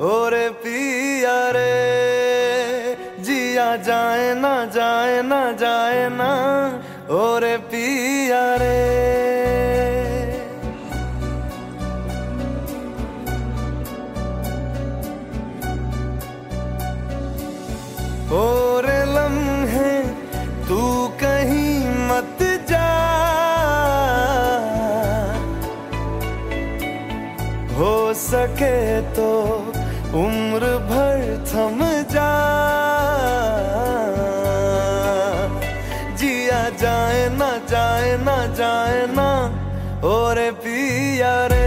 और पिया रे, जिया जाए ना जाए ना जाए ना और पिया रे। और लम्हे, तू कहीं मत जा। हो सके तो उम्र भर थम जा जिया जाए ना जाए ना जाए ना और पिया रे।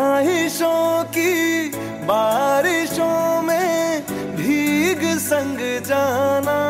ख्वाहिशों की बारिशों में भीग संग जाना।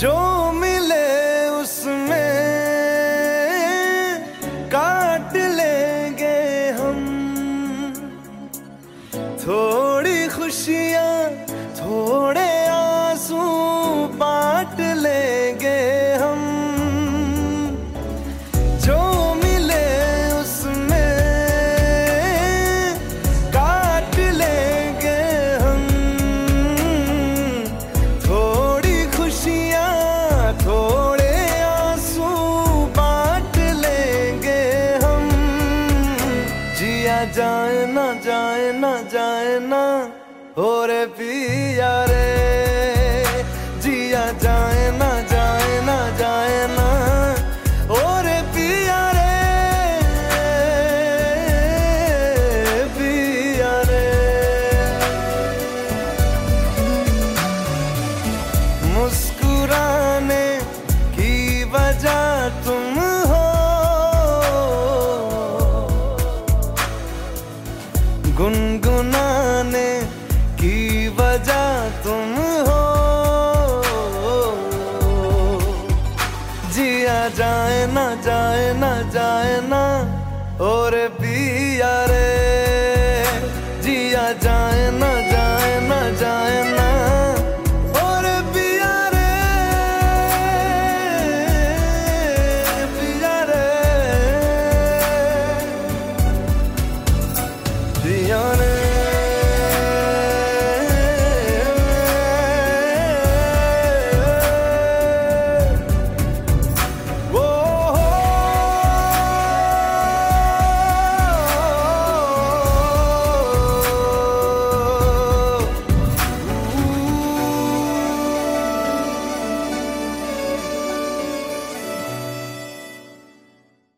जो मिले उसमें काट लेंगे हम। थोड़ी खुशियाँ थोड़े और पिया जाए ना और भी यारे जिया जाए